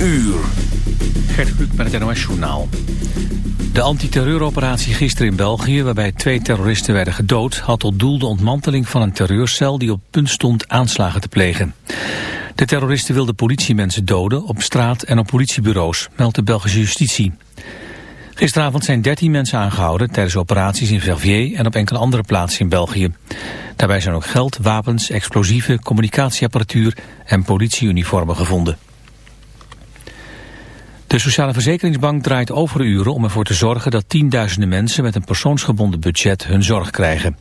uur. Gert Kluk met het NOS Journaal. De antiterreuroperatie gisteren in België, waarbij twee terroristen werden gedood... had tot doel de ontmanteling van een terreurcel die op punt stond aanslagen te plegen. De terroristen wilden politiemensen doden op straat en op politiebureaus, meldt de Belgische justitie. Gisteravond zijn 13 mensen aangehouden tijdens operaties in Verviers en op enkele andere plaatsen in België. Daarbij zijn ook geld, wapens, explosieven, communicatieapparatuur en politieuniformen gevonden. De Sociale Verzekeringsbank draait overuren om ervoor te zorgen dat tienduizenden mensen met een persoonsgebonden budget hun zorg krijgen.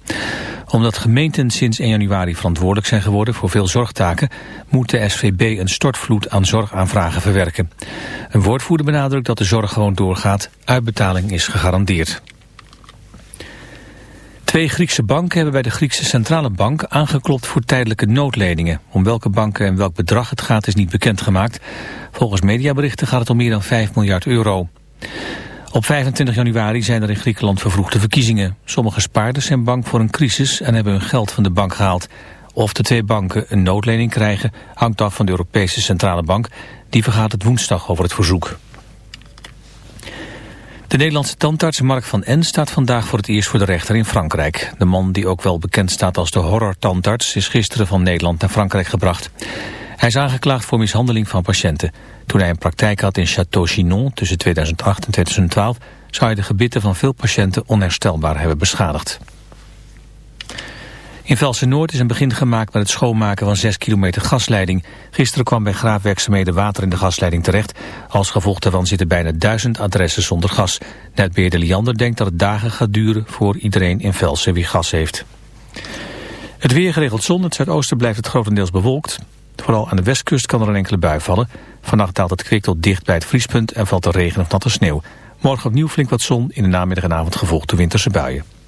Omdat gemeenten sinds 1 januari verantwoordelijk zijn geworden voor veel zorgtaken, moet de SVB een stortvloed aan zorgaanvragen verwerken. Een woordvoerder benadrukt dat de zorg gewoon doorgaat, uitbetaling is gegarandeerd. Twee Griekse banken hebben bij de Griekse Centrale Bank aangeklopt voor tijdelijke noodleningen. Om welke banken en welk bedrag het gaat is niet bekendgemaakt. Volgens mediaberichten gaat het om meer dan 5 miljard euro. Op 25 januari zijn er in Griekenland vervroegde verkiezingen. Sommige spaarders zijn bang voor een crisis en hebben hun geld van de bank gehaald. Of de twee banken een noodlening krijgen hangt af van de Europese Centrale Bank. Die vergaat het woensdag over het verzoek. De Nederlandse tandarts Mark van N staat vandaag voor het eerst voor de rechter in Frankrijk. De man die ook wel bekend staat als de horror-tandarts is gisteren van Nederland naar Frankrijk gebracht. Hij is aangeklaagd voor mishandeling van patiënten. Toen hij een praktijk had in Château-Chinon tussen 2008 en 2012... zou hij de gebitten van veel patiënten onherstelbaar hebben beschadigd. In Velsen-Noord is een begin gemaakt met het schoonmaken van 6 kilometer gasleiding. Gisteren kwam bij graafwerkzaamheden water in de gasleiding terecht. Als gevolg daarvan zitten bijna duizend adressen zonder gas. Netbeheerder Liander denkt dat het dagen gaat duren voor iedereen in Velsen wie gas heeft. Het weer geregeld zon. Het zuidoosten blijft het grotendeels bewolkt. Vooral aan de westkust kan er een enkele bui vallen. Vannacht daalt het kwik tot dicht bij het vriespunt en valt er regen of natte sneeuw. Morgen opnieuw flink wat zon, in de namiddag en avond gevolgd door winterse buien.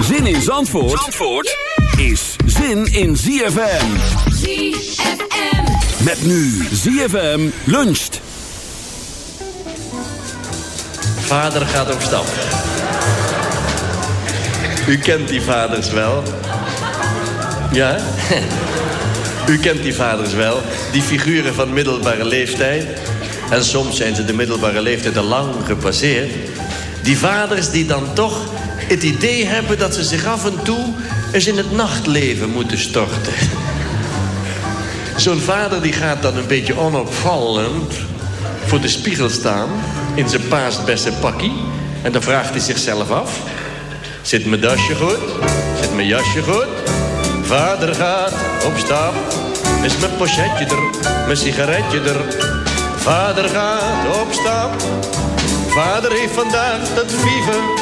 Zin in Zandvoort, Zandvoort is zin in ZFM. ZFM. Met nu ZFM luncht. Vader gaat op stap. U kent die vaders wel. Ja? U kent die vaders wel. Die figuren van middelbare leeftijd. En soms zijn ze de middelbare leeftijd al lang gepasseerd. Die vaders die dan toch het idee hebben dat ze zich af en toe eens in het nachtleven moeten storten. Zo'n vader die gaat dan een beetje onopvallend voor de spiegel staan in zijn paasbeste pakkie. En dan vraagt hij zichzelf af. Zit mijn dasje goed? Zit mijn jasje goed? Vader gaat op stap. Is mijn pochetje er? Mijn sigaretje er? Vader gaat op stap. Vader heeft vandaag dat vieve.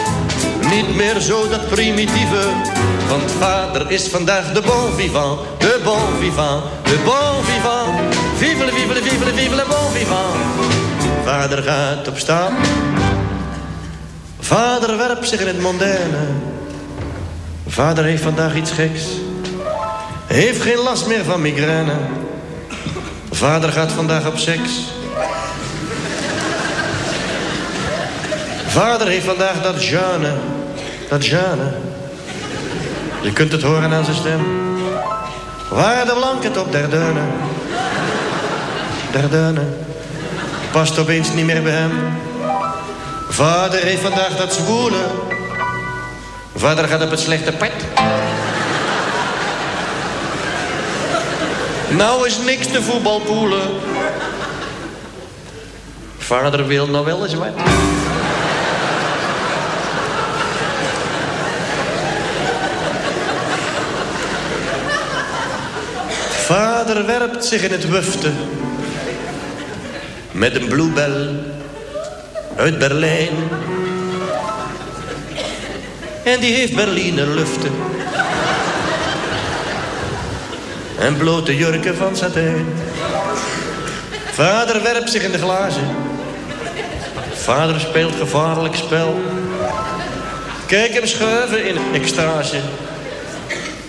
Niet meer zo dat primitieve. Want vader is vandaag de bon vivant, de bon vivant, de bon vivant. Vive le, vive le, vive le, vive le bon vivant. Vader gaat op stap. Vader werpt zich in het mondaine. Vader heeft vandaag iets geks. Heeft geen last meer van migraine. Vader gaat vandaag op seks. Vader heeft vandaag dat jeune. Dat jeune. Je kunt het horen aan zijn stem. Waar de blanket op der deunen. Der deunen. Past opeens niet meer bij hem. Vader heeft vandaag dat zwoele. Vader gaat op het slechte pad. Nou is niks te voetbalpoelen. Vader wil nou wel eens wat. Vader werpt zich in het wufte. Met een bluebell uit Berlijn. En die heeft Berliner luften. En blote jurken van satijn. Vader werpt zich in de glazen. Vader speelt gevaarlijk spel. Kijk hem schuiven in extase.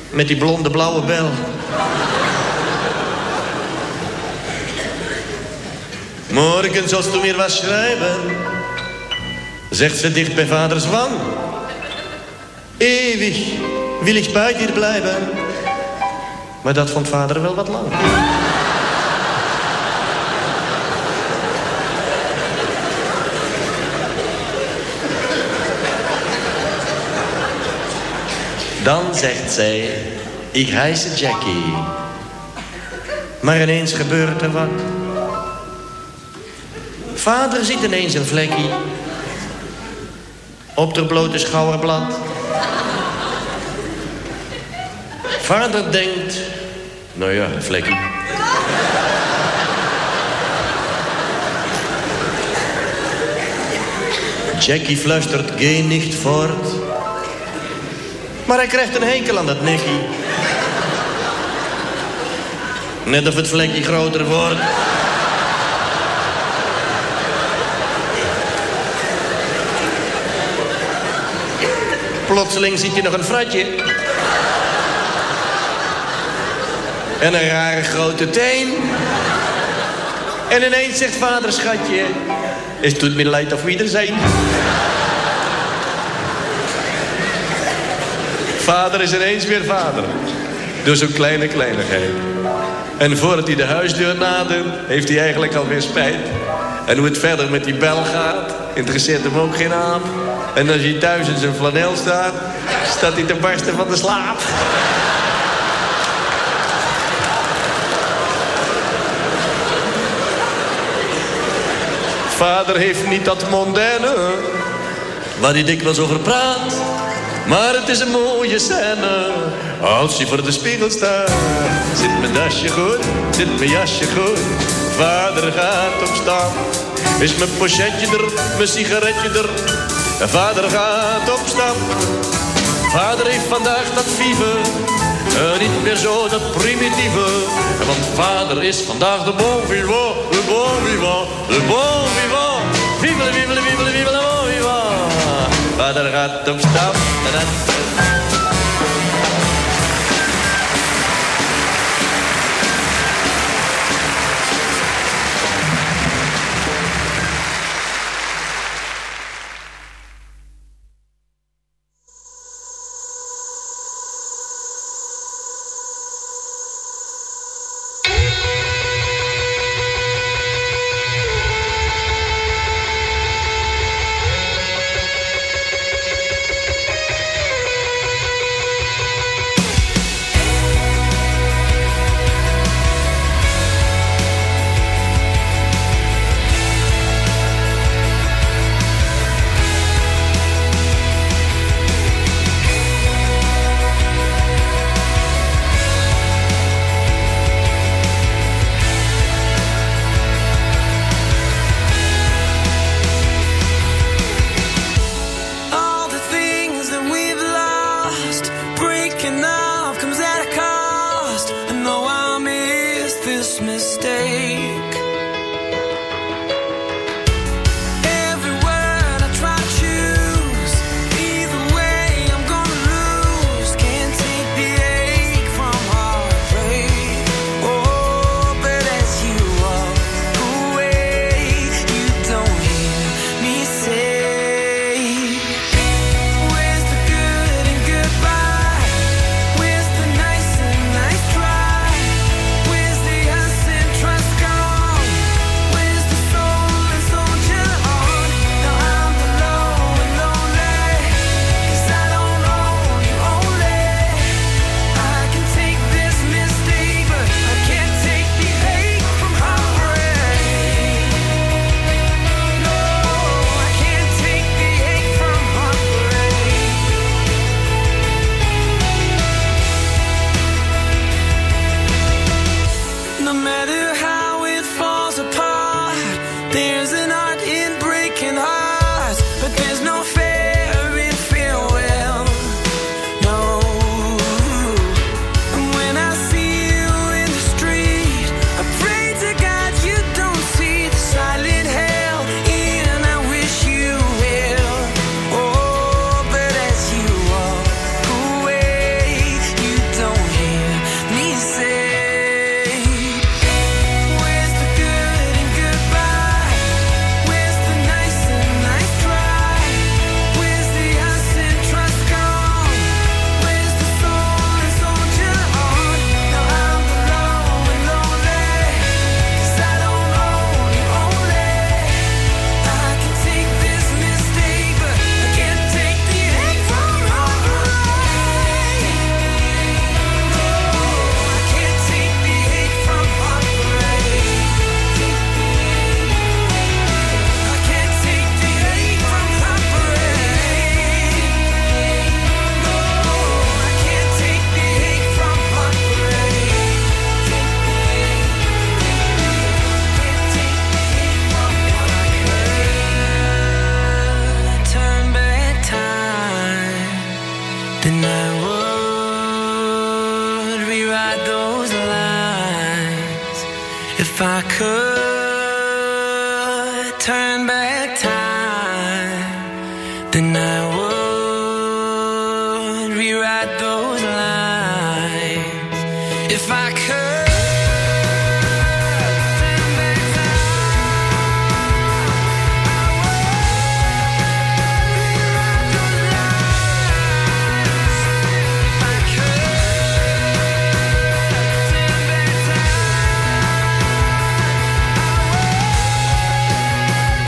Met die blonde blauwe bel. Morgen zoals toen weer was schrijven. Zegt ze dicht bij vaders wang. Eeuwig wil ik bij dir blijven. Maar dat vond vader wel wat lang. Dan zegt zij, ik heisse Jackie. Maar ineens gebeurt er wat. Vader ziet ineens een vlekkie. Op de blote schouderblad. Vader denkt, nou ja, een vlekkie. Jackie fluistert, geh niet voort. Maar hij krijgt een hekel aan dat nekkie. Net of het vlekje groter wordt. Plotseling ziet je nog een fratje. En een rare grote teen. En ineens zegt vader, schatje... Het doet me leid of wie er zijn. Vader is ineens weer vader. Door zo'n kleine kleinigheid. En voordat hij de huisdeur nadert, heeft hij eigenlijk alweer spijt. En hoe het verder met die bel gaat, interesseert hem ook geen aap. En als hij thuis in zijn flanel staat, staat hij te barsten van de slaap. Vader heeft niet dat mondaine, waar hij dikwijls over praat. Maar het is een mooie scène, als hij voor de spiegel staat. Zit mijn dasje goed, zit mijn jasje goed, vader gaat op stap. Is mijn pochetje er, mijn sigaretje er, vader gaat op stap. Vader heeft vandaag dat vieve, eh, niet meer zo dat primitieve. Want vader is vandaag de bon vivant, de bon vivant, de bon vivant. Vader gaat op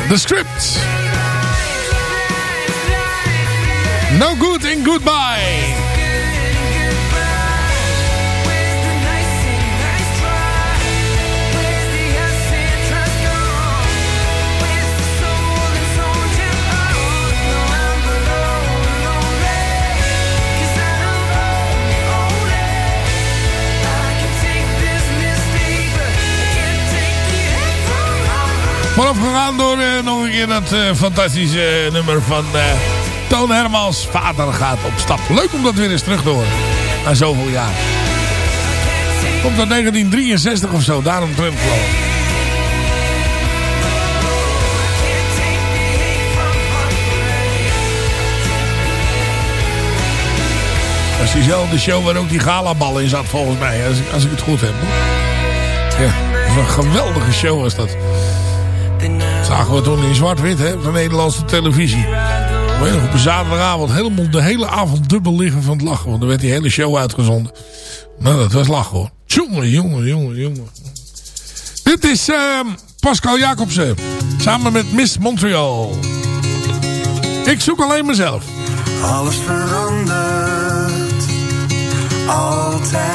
The Script. No Good in Goodbye. Voorafgegaan door eh, nog een keer dat eh, fantastische eh, nummer van Toon Hermans. Vader gaat op stap. Leuk om dat weer eens terug te horen. Na zoveel jaar. Komt dat 1963 of zo. Daarom Trump geloof Dat is diezelfde show waar ook die galabal in zat volgens mij. Als ik, als ik het goed heb. Ja, een geweldige show was dat zagen we toen in zwart-wit van Nederlandse televisie. Weet, op een zaterdagavond helemaal de hele avond dubbel liggen van het lachen. Want er werd die hele show uitgezonden. Nou, dat was lachen hoor. Jongen, jongen, jongen, jongen. Dit is ehm, Pascal Jacobsen. Samen met Miss Montreal. Ik zoek alleen mezelf. Alles verandert. Altijd.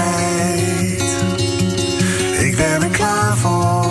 Ik ben er klaar voor.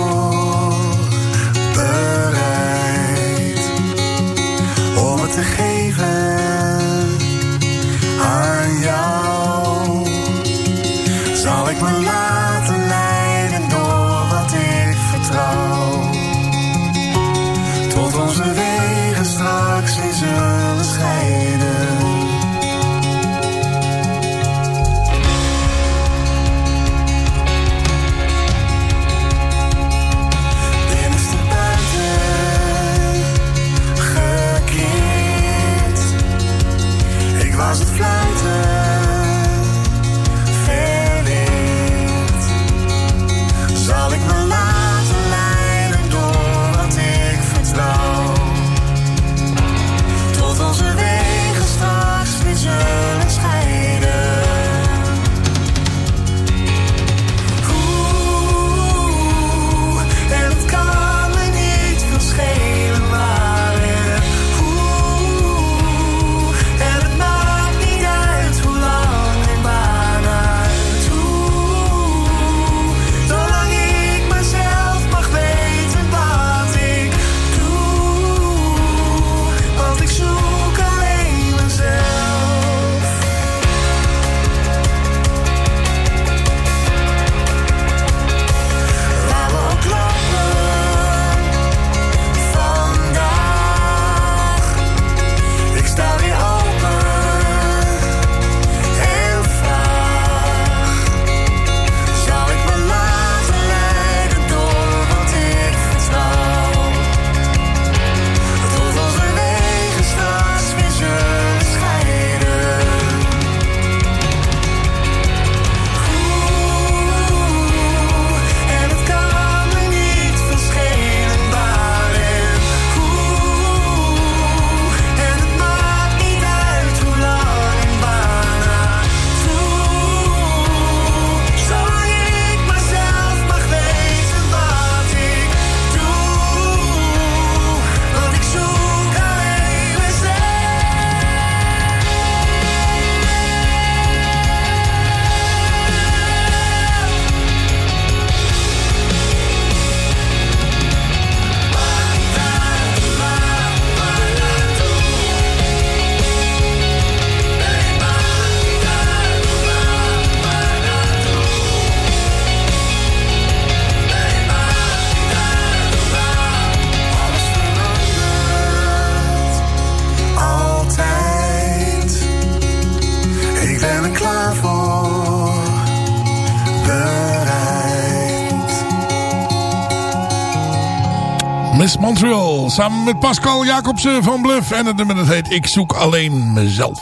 Samen met Pascal Jacobsen van Bluff. En het nummer dat heet Ik zoek alleen mezelf.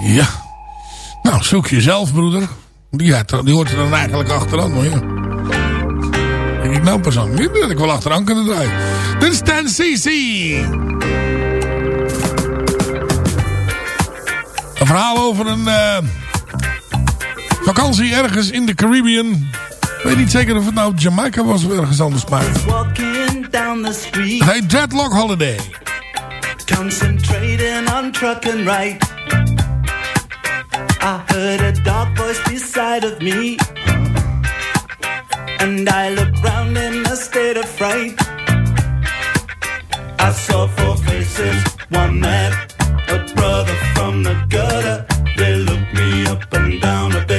Ja. Nou, zoek jezelf, broeder. Die, die hoort er dan eigenlijk achteraan, maar ja. Denk ik nou pas aan. Die had ik wel achteraan kunnen draaien. Dit is 10cc. Een verhaal over een eh, vakantie ergens in de Caribbean. Ik weet niet zeker of het nou Jamaica was of ergens anders, maar... Down the street, Het heet Dreadlock Holiday. concentrating on truck and right. I heard a dark voice beside of me. And I looked round in a state of fright. I saw four faces, one man, a brother from the gutter. They looked me up and down a bit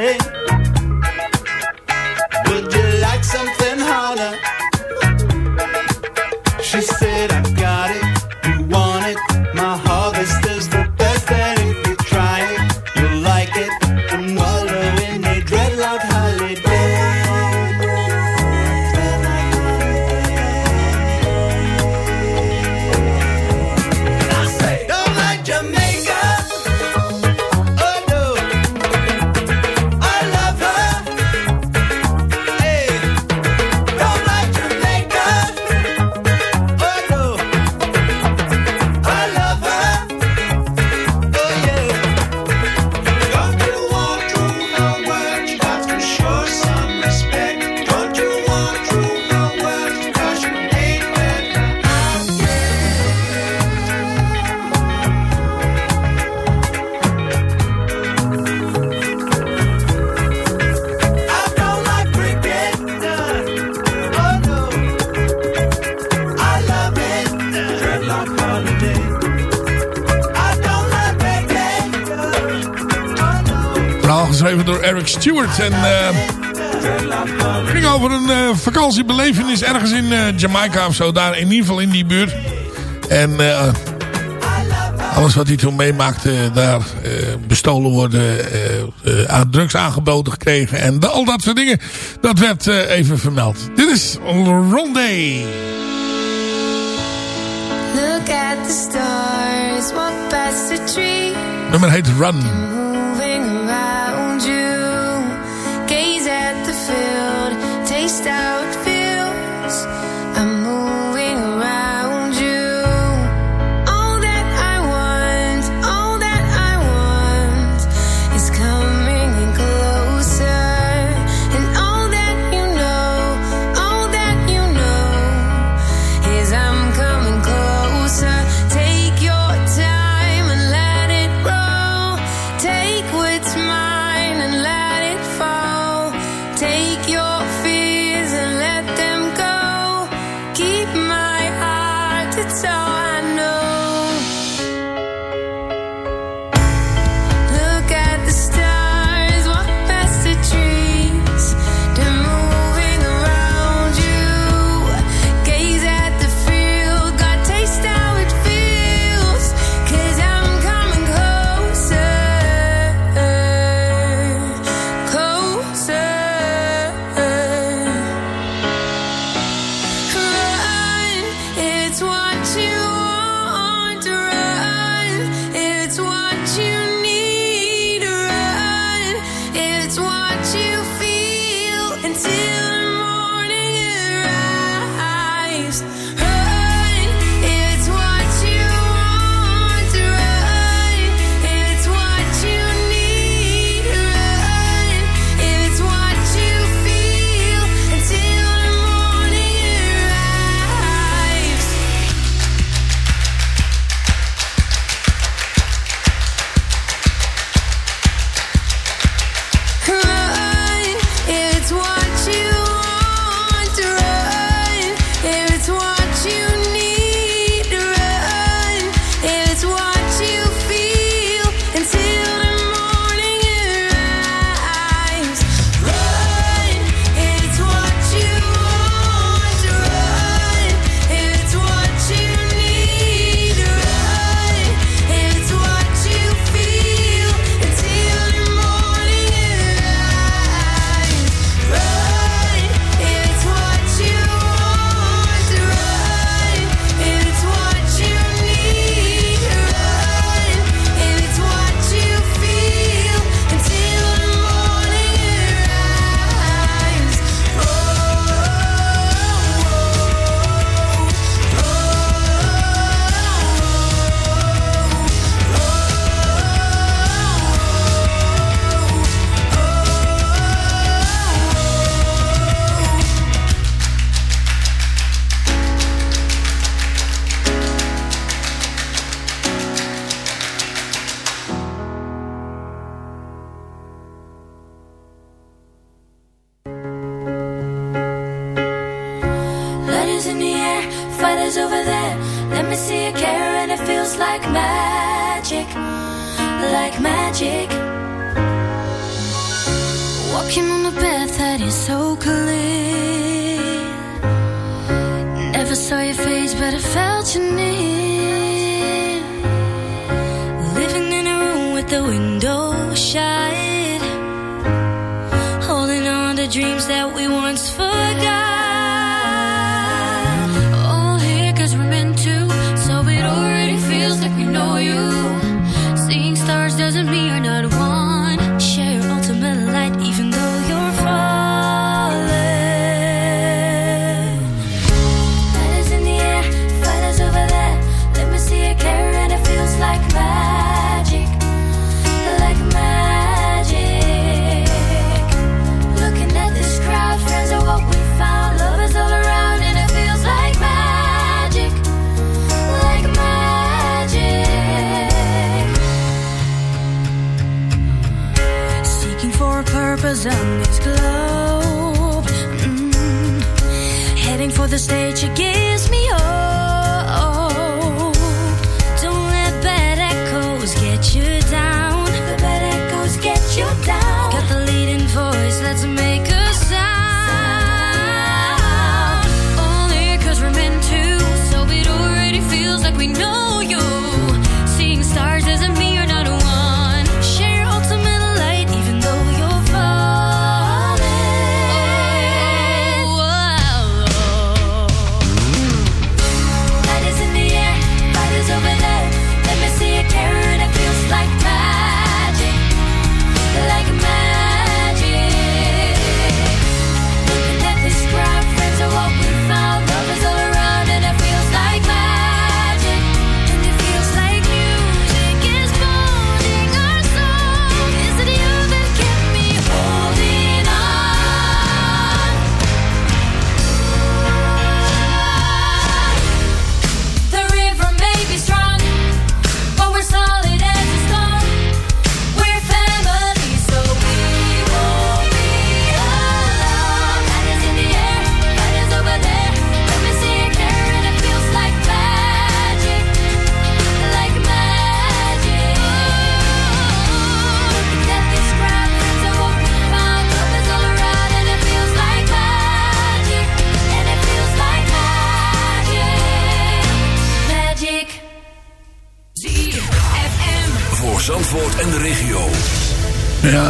day. Stewart. En eh ging over een eh, vakantiebelevenis ergens in eh, Jamaica of zo. Daar in ieder geval in die buurt. En alles wat hij toen meemaakte, daar bestolen worden, aan drugs aangeboden gekregen. En al dat soort dingen, dat werd even vermeld. Dit is Rondé. Look at the stars, walk past the tree, Nummer heet Run.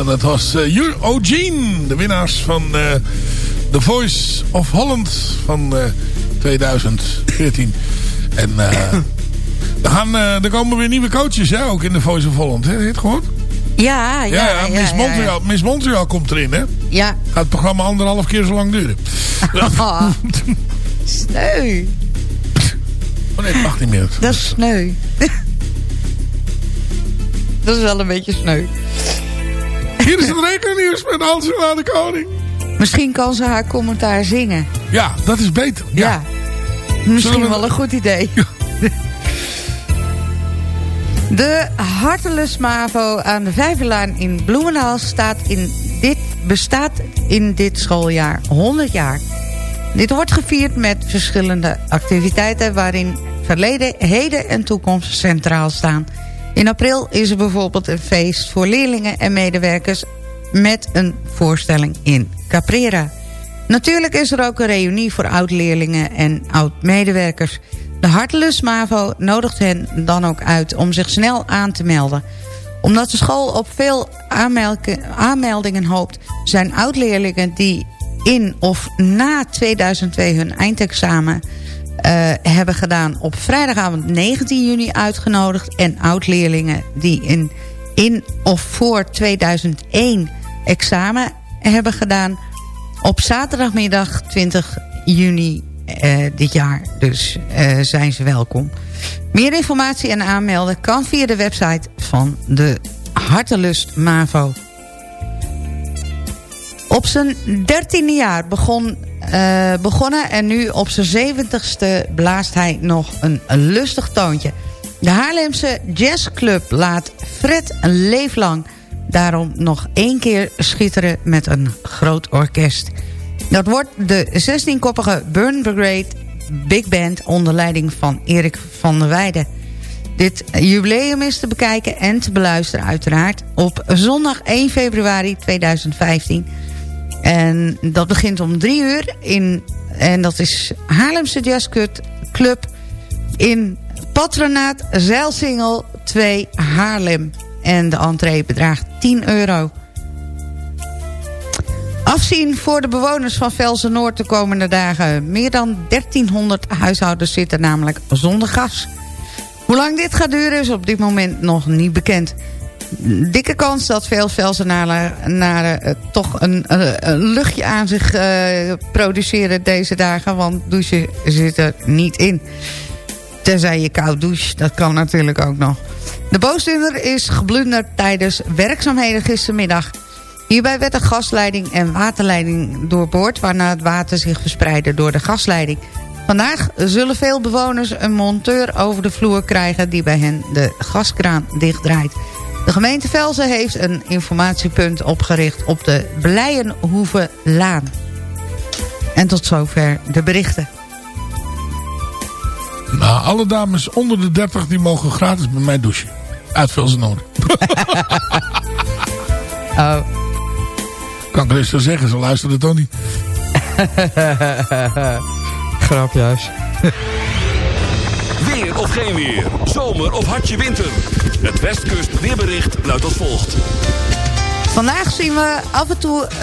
dat was eh, uh, Eugene, de winnaars van eh, The Voice of Holland van eh, uh, 2014. En er, gaan, er komen weer nieuwe coaches, hè, ook in The Voice of Holland. Hè? Heet gewoon? Ja, ja, ja, ja, Miss, Montreal, Miss Montreal komt erin, hè? Ja. Gaat het programma anderhalf keer zo lang duren. Oh, sneu. Oh nee, het mag niet meer. Dat is sneu. Dat is wel een beetje sneu. Hier is het rekennieuws met Angela de Koning. Misschien kan ze haar commentaar zingen. Ja, dat is beter. Ja. Ja. Misschien we- wel een goed idee. De Hartelus Mavo aan de Vijverlaan in Bloemendaal staat in dit, bestaat in dit schooljaar 100 jaar. Dit wordt gevierd met verschillende activiteiten... waarin verleden, heden en toekomst centraal staan. In april is er bijvoorbeeld een feest voor leerlingen en medewerkers... met een voorstelling in Caprera. Natuurlijk is er ook een reunie voor oud-leerlingen en oud-medewerkers. De Hartelus MAVO nodigt hen dan ook uit om zich snel aan te melden. Omdat de school op veel aanmeldingen hoopt... zijn oud-leerlingen die in of na 2002 hun eindexamen eh, hebben gedaan... op vrijdagavond 19 juni uitgenodigd... en oud-leerlingen die in, in of voor 2001 examen hebben gedaan op zaterdagmiddag 20 juni eh, dit jaar. Dus eh, zijn ze welkom. Meer informatie en aanmelden kan via de website van de Hartelust MAVO. Op zijn dertiende jaar begon, eh, begonnen en nu op zijn zeventigste blaast hij nog een, lustig toontje. De Haarlemse Jazzclub laat Fred een leeflang daarom nog één keer schitteren met een groot orkest. Dat wordt de 16-koppige Burn Brigade Big Band onder leiding van Erik van der Weijden. Dit jubileum is te bekijken en te beluisteren uiteraard op zondag 1 februari 2015. En dat begint om drie uur in, en dat is Haarlemse Jazz Club in Patronaat Zeilsingel 2 Haarlem. En de entree bedraagt 10 euro. Afzien voor de bewoners van Velsen Noord de komende dagen. Meer dan 1300 huishoudens zitten namelijk zonder gas. Hoe lang dit gaat duren is op dit moment nog niet bekend. Dikke kans dat veel Velsenaren uh, toch een, uh, een, luchtje aan zich uh, produceren deze dagen. Want douchen zit er niet in. Tenzij je koud doucht, dat kan natuurlijk ook nog. De boosdoener is geblunderd tijdens werkzaamheden gistermiddag. Hierbij werd de gasleiding en waterleiding doorboord... waarna het water zich verspreidde door de gasleiding. Vandaag zullen veel bewoners een monteur over de vloer krijgen... die bij hen de gaskraan dichtdraait. De gemeente Velzen heeft een informatiepunt opgericht... op de Blijenhoeve Laan. En tot zover de berichten. Nou, alle dames onder de 30 die mogen gratis bij mij douchen. Uit Velzen Noord. oh. Kan ik rustig zeggen, ze luisteren toch niet. Grapjuis. Weer of geen weer. Zomer of hartje winter. Het Westkust weerbericht luidt als volgt. Vandaag zien we af en toe uh,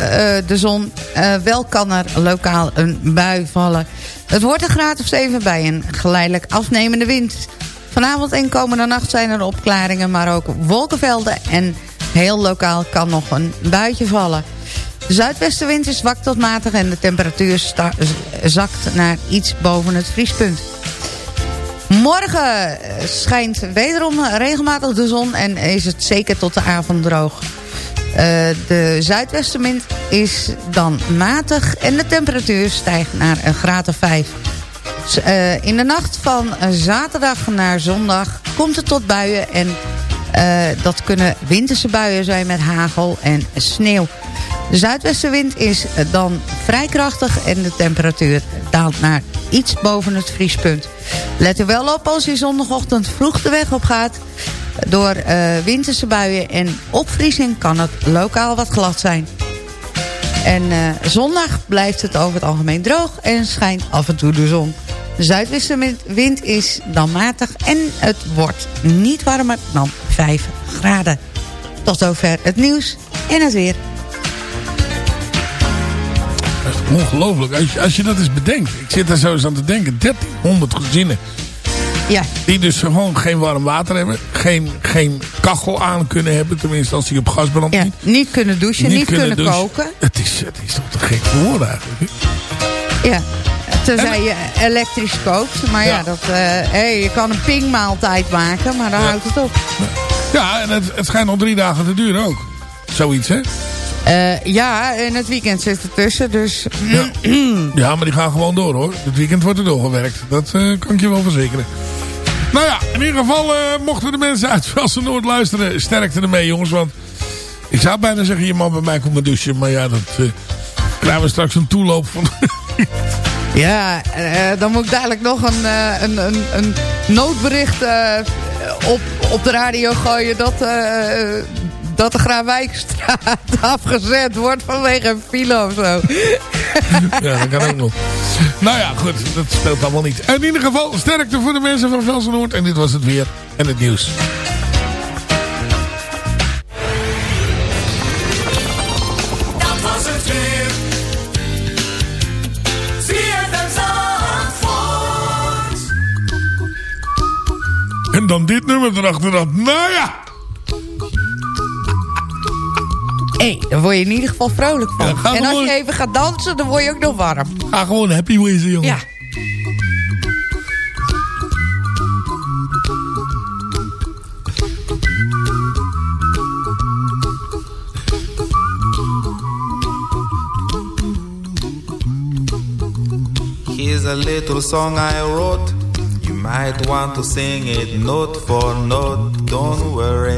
de zon. Uh, wel kan er lokaal een bui vallen. Het wordt een graad of 7 bij een geleidelijk afnemende wind. Vanavond en komende nacht zijn er opklaringen, maar ook wolkenvelden. En heel lokaal kan nog een buitje vallen. De zuidwestenwind is zwak tot matig en de temperatuur zakt naar iets boven het vriespunt. Morgen schijnt wederom regelmatig de zon en is het zeker tot de avond droog. Uh, de zuidwestenwind is dan matig en de temperatuur stijgt naar een graad of 5. Uh, in de nacht van zaterdag naar zondag komt het tot buien en dat kunnen winterse buien zijn met hagel en sneeuw. De zuidwestenwind is dan vrij krachtig en de temperatuur daalt naar iets boven het vriespunt. Let er wel op als je zondagochtend vroeg de weg op gaat. Door uh, winterse buien en opvriezing kan het lokaal wat glad zijn. En uh, zondag blijft het over het algemeen droog en schijnt af en toe de zon. De zuidwestenwind is dan matig en het wordt niet warmer dan 5 graden. Tot zover het nieuws en het weer. Ongelooflijk. Als je, als je dat eens bedenkt. Ik zit daar zo eens aan te denken. 1300 gezinnen. Ja. Die dus gewoon geen warm water hebben. Geen, geen kachel aan kunnen hebben. Tenminste als die op gas brandt Ja, niet. niet kunnen douchen, niet, kunnen, koken. Het is, het is toch te gek voor woorden eigenlijk. Ja. Tenzij je elektrisch kookt. Maar ja, Ja. dat, eh, hey, je kan een pingmaaltijd maken, maar dan Ja. houdt het op. Ja, en het, het schijnt nog drie dagen te duren ook. Zoiets, hè? Eh, ja, en het weekend zit ertussen, dus... Ja, maar die gaan gewoon door, hoor. Het weekend wordt er doorgewerkt. Dat eh, kan ik je wel verzekeren. Nou ja, in ieder geval eh, mochten de mensen uit Velsen Noord luisteren. Sterkte ermee, jongens. Want ik zou bijna zeggen, je man bij mij komt douchen. Maar ja, dat krijgen we straks een toeloop van... Ja, dan moet ik dadelijk nog een, een, een, een noodbericht op, op de radio gooien... dat, dat de Graafwijkstraat afgezet wordt vanwege een file of zo. ja, dat kan ook nog. Nou ja, goed. Dat speelt allemaal niet. In ieder geval, sterkte voor de mensen van Velsen. En dit was het weer en het nieuws. Dat was het weer. ZFM Zandvoort. En dan dit nummer erachteraan. Nou ja. Hé, daar word je in ieder geval vrolijk van. Ja, en als gewoon- je even gaat dansen, dan word je ook nog warm. Ga gewoon happy wezen, jongen. Ja. Here's a little song I wrote. You might want to sing it note for note. Don't worry.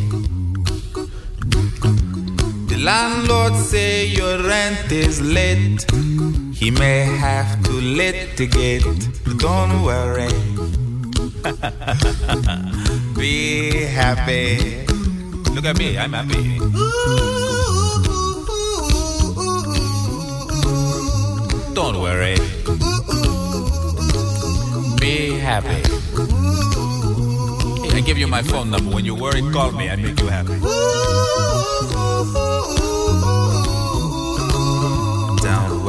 Landlord say your rent is late. He may have to litigate. Don't worry. Be happy. Look at me, I'm happy. Don't worry. Be happy. I give you my phone number. When you worry, call me. I make you happy.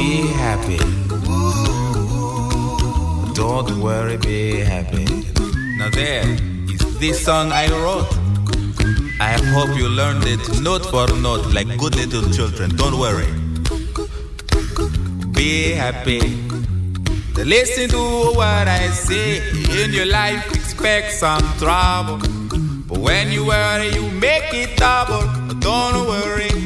Be happy. Don't worry, be happy. Now there is this song I wrote. I hope you learned it note for note like good little children. Don't worry. Be happy. Listen to what I say. In your life, expect some trouble. But when you worry, you make it double. Don't worry.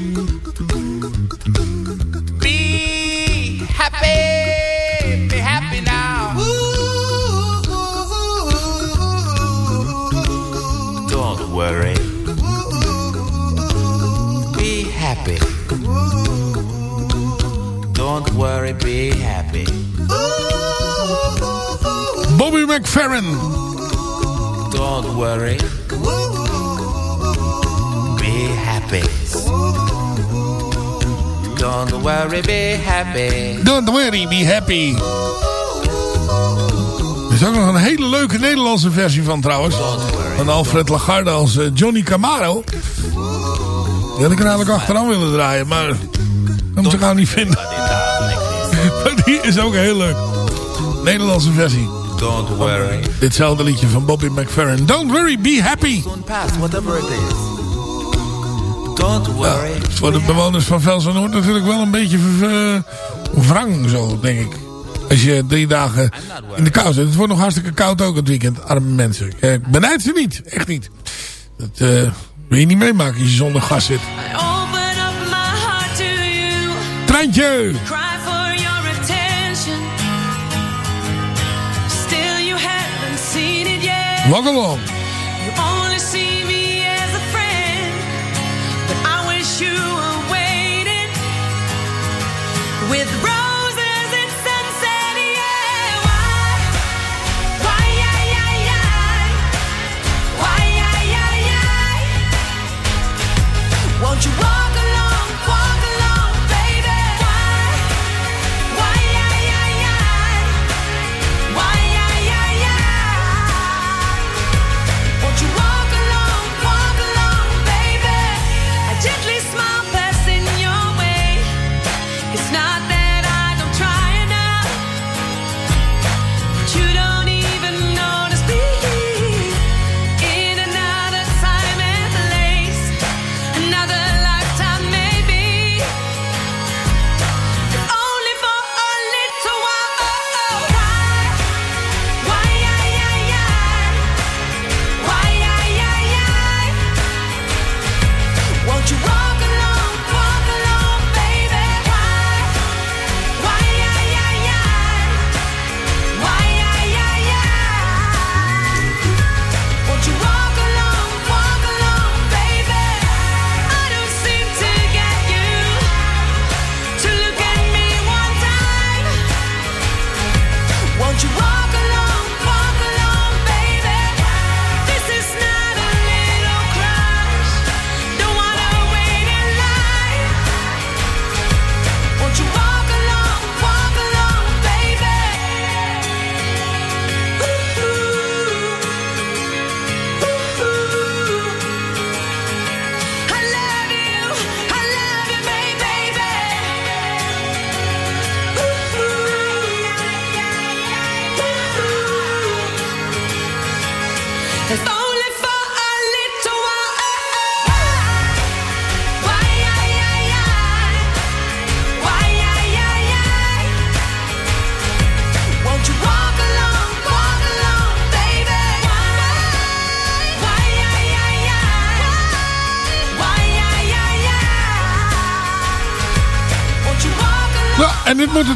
Worry, be happy. Bobby McFerrin. Don't worry. Be happy. Don't worry, be happy. Don't worry, be happy. Er is ook nog een hele leuke Nederlandse versie van trouwens. Van Alfred Lagarde als eh, Johnny Camaro. Die had ik er eigenlijk achteraan willen draaien, maar... Dat moet ik gauw niet vinden. maar die is ook heel leuk. Nederlandse versie. Don't worry. Ditzelfde liedje van Bobby McFerrin. Don't worry, be happy. Past, whatever it is. Don't worry. Is voor de bewoners van Velsen Noord natuurlijk wel een beetje wrang zo, denk ik. Als je drie dagen in de kou zit. Het wordt nog hartstikke koud ook het weekend, arme mensen. Ik benijd ze niet, echt niet. Dat uh, wil je niet meemaken als je zonder gas zit. Treintje! Walk along. You only see me as a friend. But I wish you were waiting. With roses and sunset, yeah. Why? Why, yeah, yeah, yeah. Why, yeah, yeah, yeah. Won't you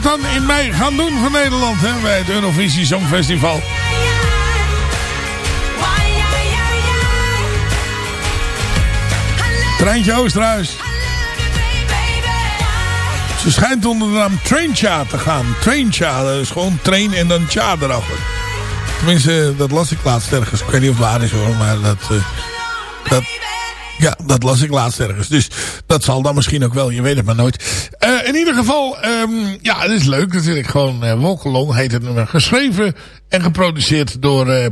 dan in mei gaan doen van Nederland, hè, bij het Eurovisie Songfestival. Treintje Oosterhuis. Ze schijnt onder de naam Traincha te gaan. Traincha, is gewoon train en dan cha erachter. Tenminste, dat las ik laatst ergens. Ik weet niet of waar is hoor, maar dat... eh, dat ja, dat las ik laatst ergens. Dus dat zal dan misschien ook wel. Je weet het maar nooit. Eh, in ieder geval, ehm, ja, het is leuk natuurlijk. Gewoon uh, Wolkelong heet het nummer. Geschreven en geproduceerd door eh,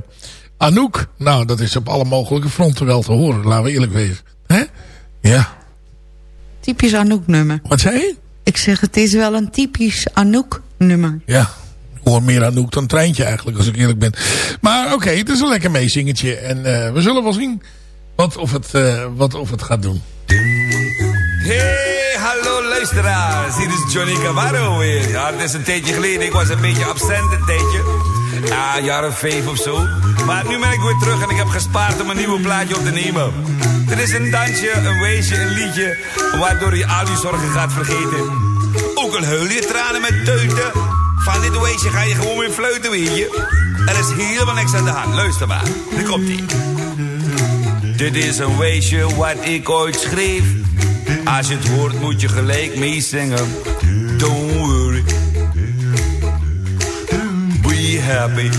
Anouk. Nou, dat is op alle mogelijke fronten wel te horen. Laten we eerlijk wezen. Hè? Ja. Typisch Anouk-nummer. Wat zei je? Ik zeg, het is wel een typisch Anouk-nummer. Ja. Ik hoor meer Anouk dan Treintje eigenlijk, als ik eerlijk ben. Maar oké, het is een lekker meezingetje. En eh, we zullen wel zien wat of, het, eh, wat of het gaat doen. Hey, luisteraars. Hier is Johnny Camarro weer. Ja, het is een tijdje geleden. Ik was een beetje absent een tijdje. Ja, een of vijf of zo. Maar nu ben ik weer terug en ik heb gespaard om een nieuwe plaatje op te nemen. Er is een dansje, een weesje, een liedje... waardoor je al je zorgen gaat vergeten. Ook al huil je tranen met teuten... van dit weesje ga je gewoon weer fluiten, weet je. Er is helemaal niks aan de hand. Luister maar. Daar komt-ie. Dit is een weesje wat ik ooit schreef. Als je het hoort moet je gelijk meezingen. Don't worry. Be happy.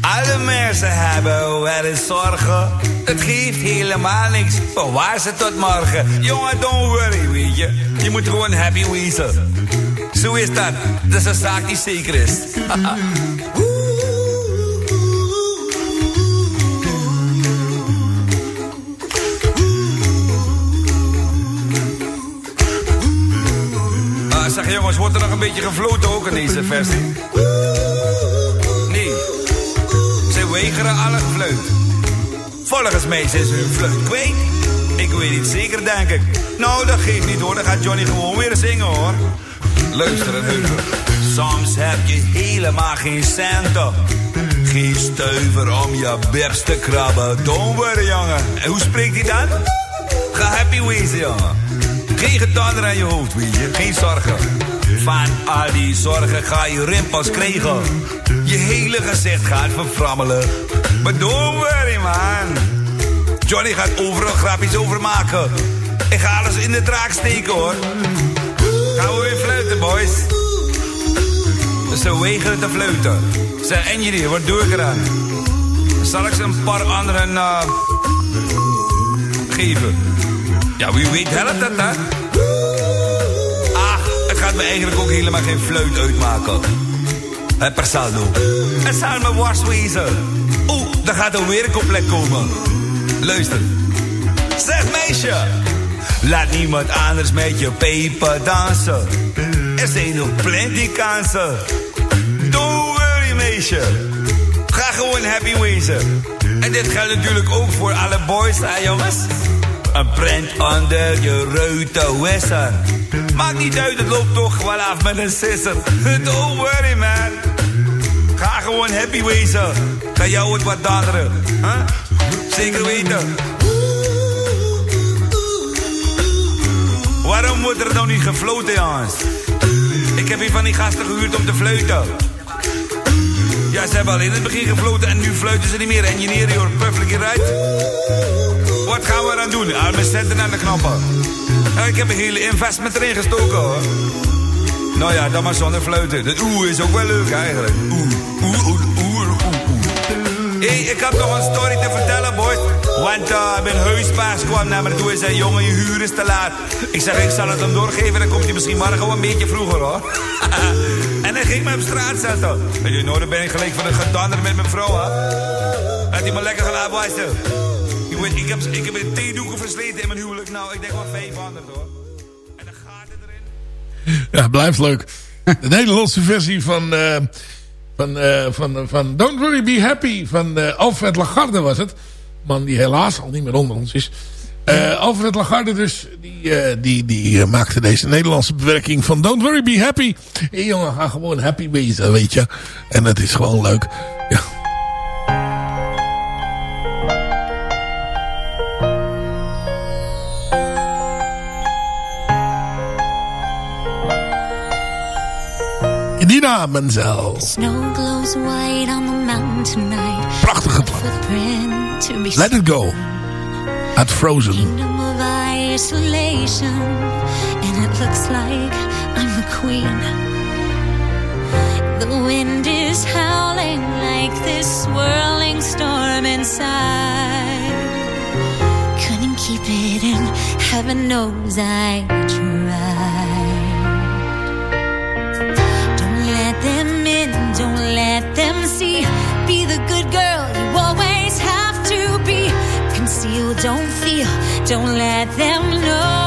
Alle mensen hebben wel eens zorgen. Het geeft helemaal niks. Bewaar ze tot morgen. Jongen, don't worry, weet je. Je moet gewoon happy wezen. Zo is dat. Dat is een zaak die zeker is. wordt er nog een beetje gefloten ook in deze versie? Nee. Ze weigeren alle gefluit. Volgens mij zijn ze hun fluit kwijt. Ik weet niet zeker, denk ik. Nou, dat geeft niet hoor. Dan gaat Johnny gewoon weer zingen hoor. Luister en heuvel. Soms heb je helemaal geen centen. Geen stuiver om je bibs te krabben. Don't worry, jongen. En hoe spreekt hij dan? Ga happy wezen, jongen. Geen gedonder aan je hoofd, weet je. Geen zorgen. Van al die zorgen ga je rimpels krijgen. Je hele gezicht gaat verframmelen. Maar don't worry, man. Johnny gaat overal grapjes over maken. Ik ga alles in de draak steken, hoor. We weer fluiten, boys. Ze wegen te fluiten. Zeg, engineer, wat doe ik eraan? Zal ik ze een paar anderen eh, geven? Ja, wie weet helpt dat, hè? Gaat me eigenlijk ook helemaal geen fluit uitmaken. Hé, per saldo. Het zou me was wezen. Oeh, daar gaat er weer een compleet komen. Luister. Zeg meisje. Laat niemand anders met je peper dansen. Er zijn nog plenty kansen. Don't worry meisje. Ga gewoon happy wezen. En dit geldt natuurlijk ook voor alle boys, hè jongens? Een print onder je ruiten wisser. Maakt niet uit, het loopt toch wel af met een sisser. Don't worry man. Ga gewoon happy wezen. Kan jou het wat daderen. Huh? Zeker weten. Waarom wordt er nou niet gefloten, Jans? Ik heb hier van die gasten gehuurd om te fluiten. Ja, ze hebben al in het begin gefloten en nu fluiten ze niet meer. Engineer, joh, perfectly right. Wat gaan we dan doen? Ah, met centen aan de knoppen. Ja, ik heb een hele investment erin gestoken, hoor. Nou ja, dan maar zonder fluiten. De oeh is ook wel leuk, eigenlijk. Oeh, oeh, oeh, oeh. Hé, ik had nog een story te vertellen, boys. Want uh, mijn huisbaas kwam naar me toe en zei... Jongen, je huur is te laat. Ik zeg, ik zal het hem doorgeven. Dan komt hij misschien morgen wel een beetje vroeger, hoor. en hij ging me op straat zetten. En je dan ben ik gelijk van een gedander met mijn vrouw, hè. Had hij me lekker gelaten wassen. Ik, heb, ik heb een theedoeken versleten in mijn huwelijk. Nou, ik denk wel 500, hoor. Ja, blijft leuk. De Nederlandse versie van, eh, van, eh, van, van Don't Worry Be Happy van eh, Alfred Lagarde was het. Man die helaas al niet meer onder ons is. Alfred Lagarde dus, die, die, die maakte deze Nederlandse bewerking van Don't Worry Be Happy. Hey, jongen, ga gewoon happy wezen, weet je. En het is gewoon leuk. Ja. Idina Menzel. Snow glows white on the mountain tonight. Prachtige be Let it go. Uit Frozen. kingdom of isolation, and it looks like I'm the queen. The wind is howling like this swirling storm inside. Couldn't keep it in, heaven knows I tried. Conceal, don't feel, don't let them know.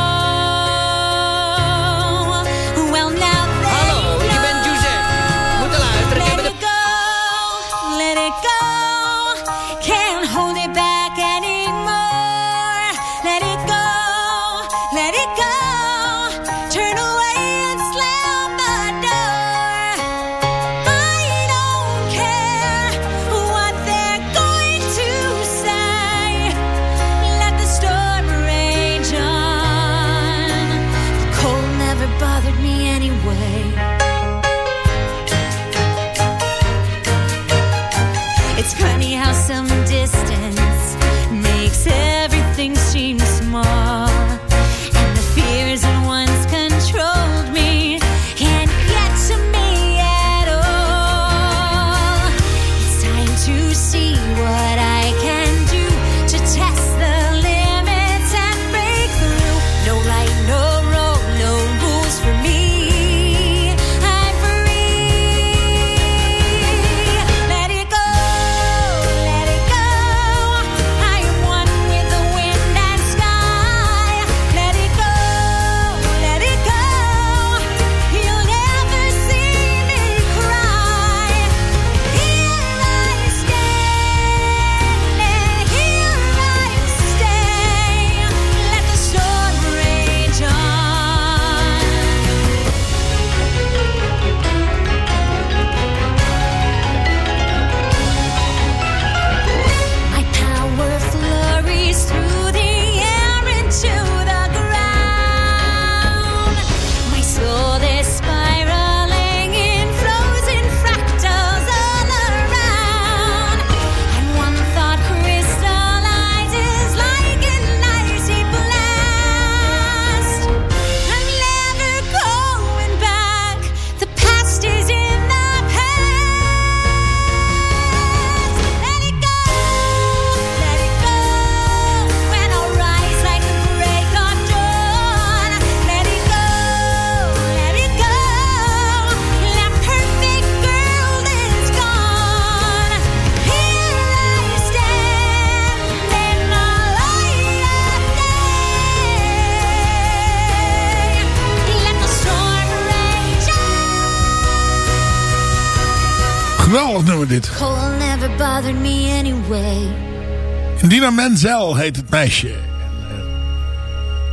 Menzel heet het meisje. Eh,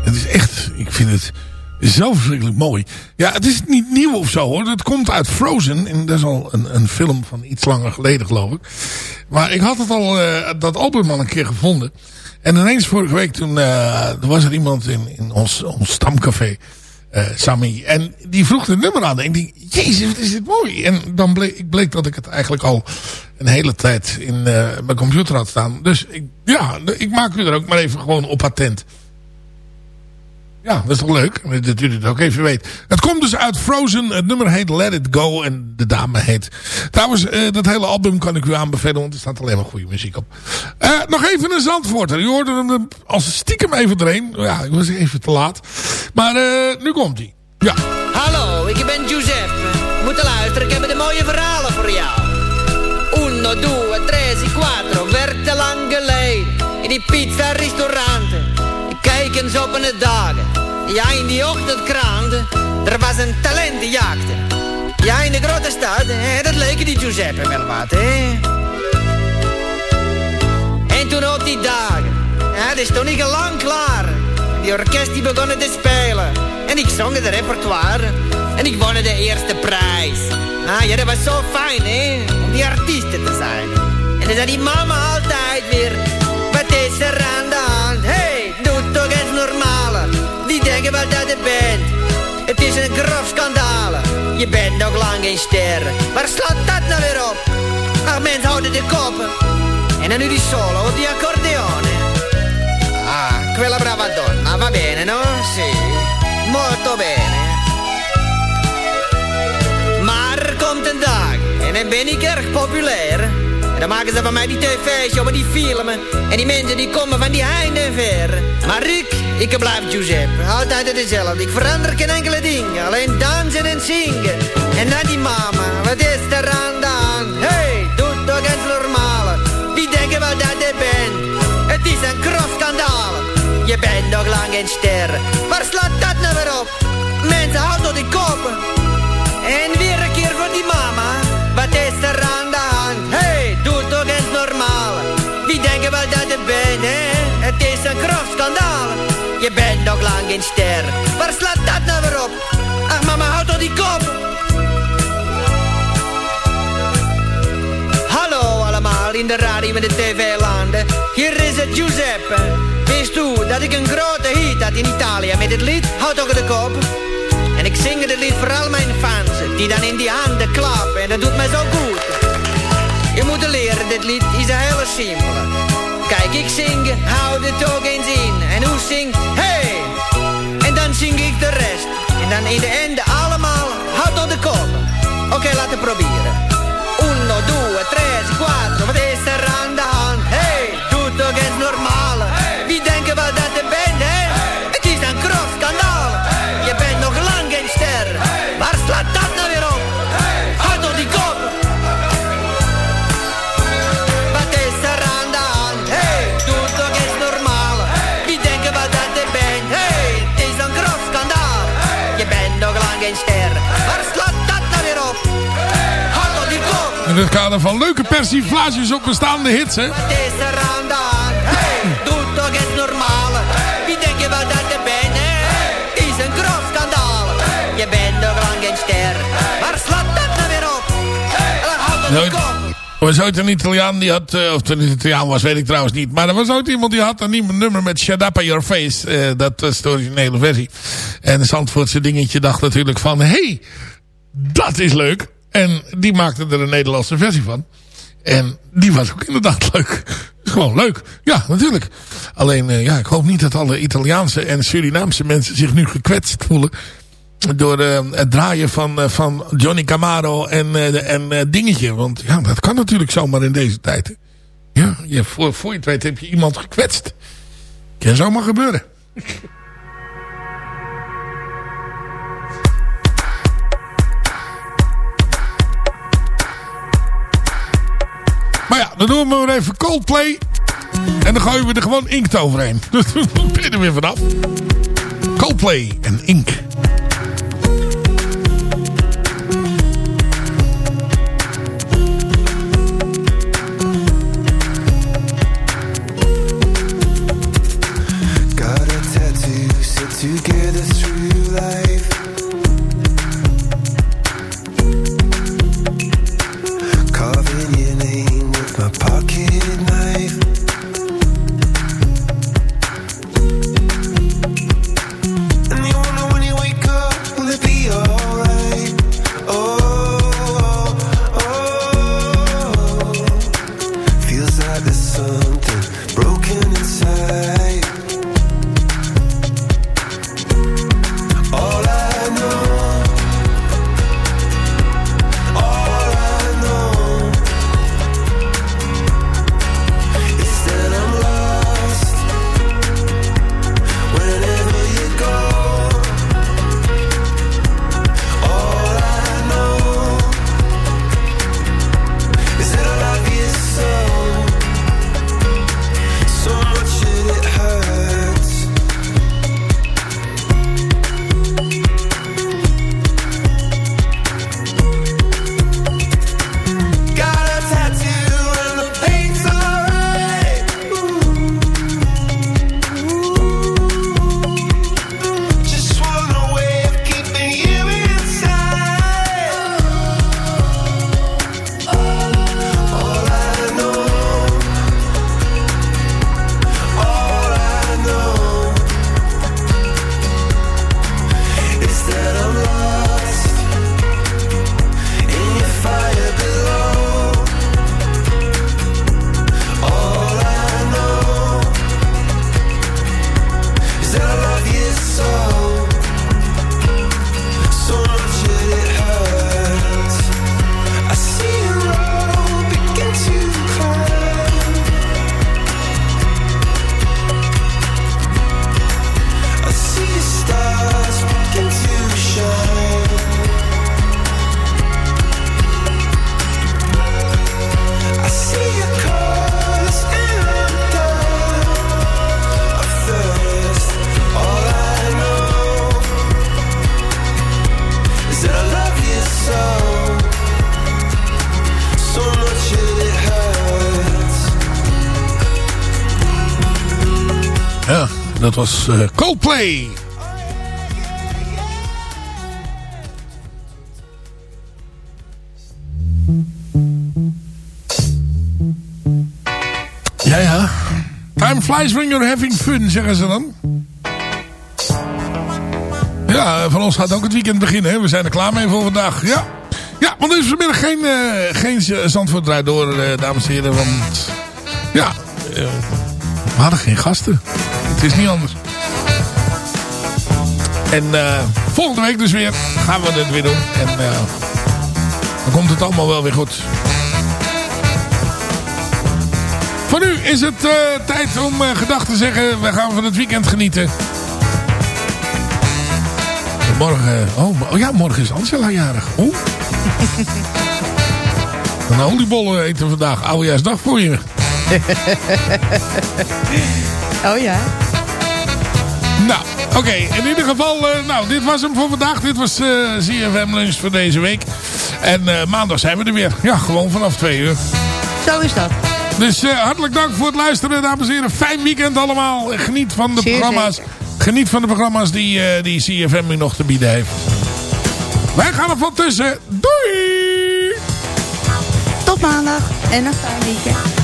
het is echt, ik vind het zo verschrikkelijk mooi. Ja, het is niet nieuw of zo hoor. Het komt uit Frozen. En dat is al een, een film van iets langer geleden geloof ik. Maar ik had het al, eh, dat album al een keer gevonden. En ineens vorige week toen, er was er iemand in, in ons, ons stamcafé. Sammy. En die vroeg het nummer aan. En ik denk, jezus, wat is dit mooi. En dan bleek, bleek dat ik het eigenlijk al een hele tijd in eh, mijn computer had staan. Dus ik, ja, ik maak u er ook maar even gewoon op attent. Ja, dat is toch leuk? Dat u het ook even weet. Het komt dus uit Frozen. Het nummer heet Let It Go. En de dame heet... Trouwens, eh, dat hele album kan ik u aanbevelen. Want er staat alleen maar goede muziek op. Eh, nog even een Zandvoorter. U hoorde hem als stiekem even erin. Ja, ik was even te laat. Maar nu komt hij. Ja. Hallo, ik ben Giuseppe. Moet luisteren, ik heb de mooie verhalen voor jou. Uno, due, tre, quattro, werd te lang geleden. In die pizza restauranten. Kijk eens op de dagen. Ja, in die ochtendkranten. Er was een talentenjaagte. Ja, in de grote stad, dat leken die Giuseppe wel wat. En toen op die dagen, dat is toch niet lang klaar. Die orkest die begonnen te spelen. En ik zong het repertoire. En ik won de eerste prijs. Ah, ja, dat was zo fijn, hè, om die artiesten te zijn. En dan zei die mama altijd weer, wat is er aan hand? hey, doe toch eens normale. Die denken wel dat je bent. Het is een grof schandaal. Je bent nog lang geen ster. Waar slaat dat nou weer op? Ach, mensen houden de koppen. En dan nu die solo op die accordeone. Ah, quella brava donna, va bene, no? Sì, molto bene. Ben ik erg populair. En dan maken ze van mij die tv-show met die filmen. En die mensen die komen van die heinde en ver. Maar ik, ik blijf Giuseppe, altijd hetzelfde. Ik verander geen enkele ding, alleen dansen en zingen. En dan die mama, wat is er aan de hand? Hey, doe toch eens normale. Die denken wel dat je bent. Het is een grof schandaal. Je bent nog lang geen ster. Waar slaat dat nou weer op? Mensen, houden door die kopen. Je bent nog lang geen ster. Waar slaat dat nou weer op? Ach, mama, houd toch die kop. Hallo allemaal in de radio en de tv-landen. Hier is het Giuseppe. Wist u dat ik een grote hit had in Italië met het lied Houd toch de kop? En ik zing het lied voor al mijn fans, die dan in die handen klappen. En dat doet mij zo goed. Je moet leren, dit lied is een hele simpele. Kijk, ik zing, hou het ook eens in. En hoe zingt, hey! En dan zing ik de rest. En dan in de einde allemaal, houd op de kop. Oké, laten we proberen. Uno, due, tre, quattro, wat is er aan de hand? Hey, doe toch eens normaal. Wie denken wel dat? Het In het kader van leuke persiflages op bestaande hits, hè. Wat is er aan de hand? Hey, doe toch eens normaal. Wie denk je wel dat je bent, hè? Is een grof schandaal. Je bent nog lang geen ster. Waar slaat dat nou weer op? Dan kop. Er was ooit een Italiaan die had, eh, of toen het Italiaan was, weet ik trouwens niet. Maar er was ooit iemand die had een nieuw nummer met Shut Up Your Face. Eh, dat was de originele versie. En de Zandvoortse dingetje dacht natuurlijk van, hé, hey, dat is leuk. En die maakte er een Nederlandse versie van. En die was ook inderdaad leuk. Gewoon leuk. Ja, natuurlijk. Alleen, eh, ja, ik hoop niet dat alle Italiaanse en Surinaamse mensen zich nu gekwetst voelen. Door eh, het draaien van, eh, van Johnny Camaro en, en Dingetje. Want ja, dat kan natuurlijk zomaar in deze tijd. Ja, je, voor, voor je het weet heb je iemand gekwetst. Kan zomaar gebeuren. Maar ja, dan doen we maar even Coldplay. En dan gooien we er gewoon inkt overheen. Dus dan je er weer vanaf. Coldplay en ink. Dat was eh, Coldplay. Ja, ja. Time flies when you're having fun, zeggen ze dan. Ja, van ons gaat ook het weekend beginnen. Hè? We zijn er klaar mee voor vandaag. Ja, ja want er is vanmiddag geen, eh geen Zandvoort door, eh, dames en heren. Want ja, we hadden geen gasten. Is niet anders. En eh, volgende week dus weer gaan we het weer doen. En eh, dan komt het allemaal wel weer goed. Voor nu is het eh, tijd om gedag te zeggen. We gaan van het weekend genieten. Morgen, oh, oh ja, morgen is Angela jarig. Oh. Een oliebollen eten vandaag. Oudejaarsdag voor je. Oh ja. Nou, oké. In ieder geval, eh, nou, dit was hem voor vandaag. Dit was eh ZFM Lunch voor deze week. En eh, maandag zijn we er weer. Ja, gewoon vanaf twee uur. Zo is dat. Dus hartelijk dank voor het luisteren, dames en heren. Fijn weekend allemaal. En Geniet van de Zeer programma's. Geniet van de programma's die, die CFM u nog te bieden heeft. Wij gaan er van tussen. Doei! Tot maandag en een fijn weekend.